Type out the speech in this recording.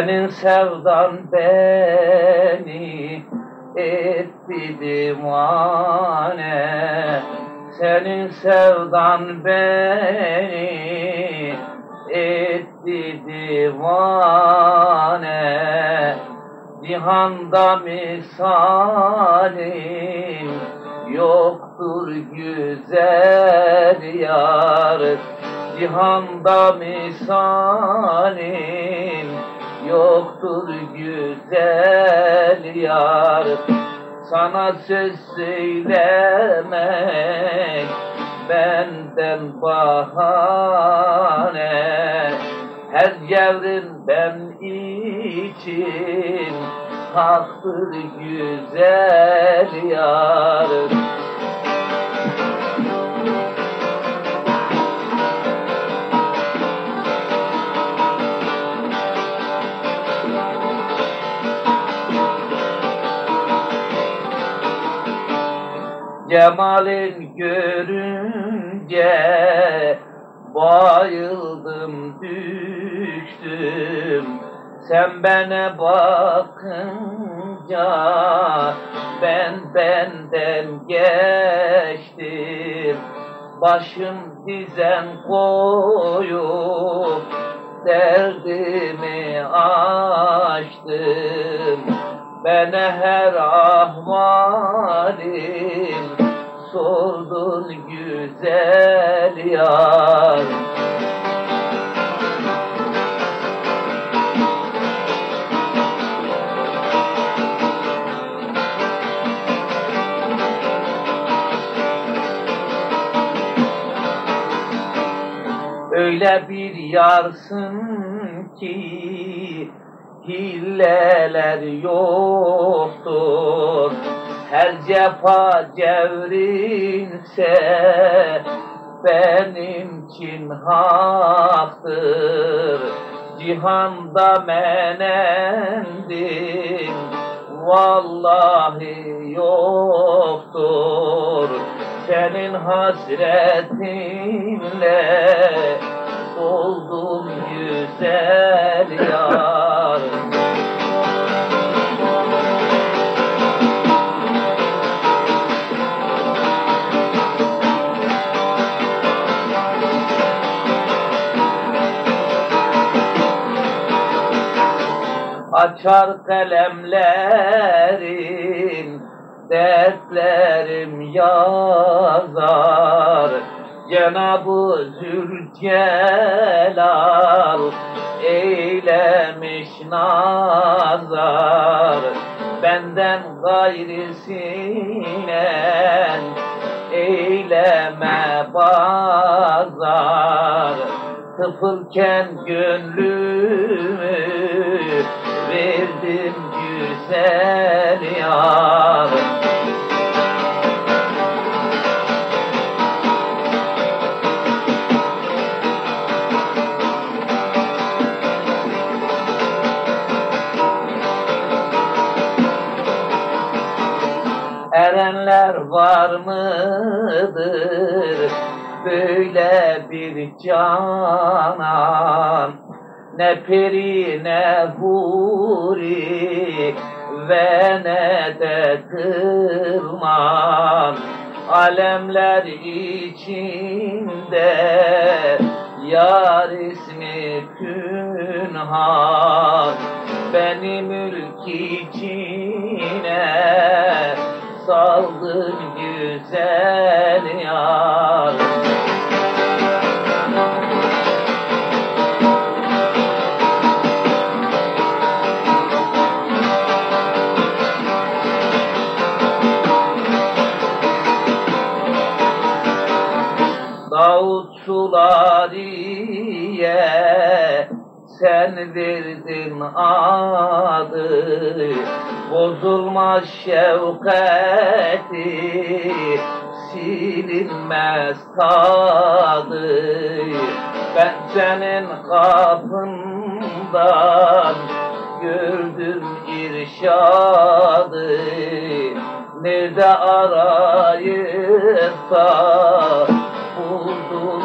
Senin sevdan beni etti divane. Senin sevdan beni etti divane. Cihanda misalin yoktur güzel yar. Cihanda misalin yoktur güzel yar Sana söz söylemek benden bahane. Her cevrin ben için haktır güzel yar Cemalin görünce bayıldım düştüm. Sen bana bakınca ben benden geçtim. Başım dizen koyup derdimi açtım Bana her ahvalim sordun güzel yar. Öyle bir yarsın ki hilleler yoktur. Her cefa cevrinse benim için haktır. Cihanda menendim vallahi yoktur. Senin hasretinle oldum güzel yar. Açar kalemlerim dertlerim yazar Cenab-ı Zülcelal eylemiş nazar. Benden gayrisine eyleme bazar. Tıfılken gönlümü verdim güzel yar erenler var mıdır? Böyle bir canan ne peri ne huri ve ne de kırman. Alemler içinde yar ismi pünhan beni mülk içine saldın güzel yar. Davut Sulariye sen verdin adı. Bozulmaz şefkati silinmez tadı. Ben senin kapından gördüm irşadı. Nerede arayıp da buldum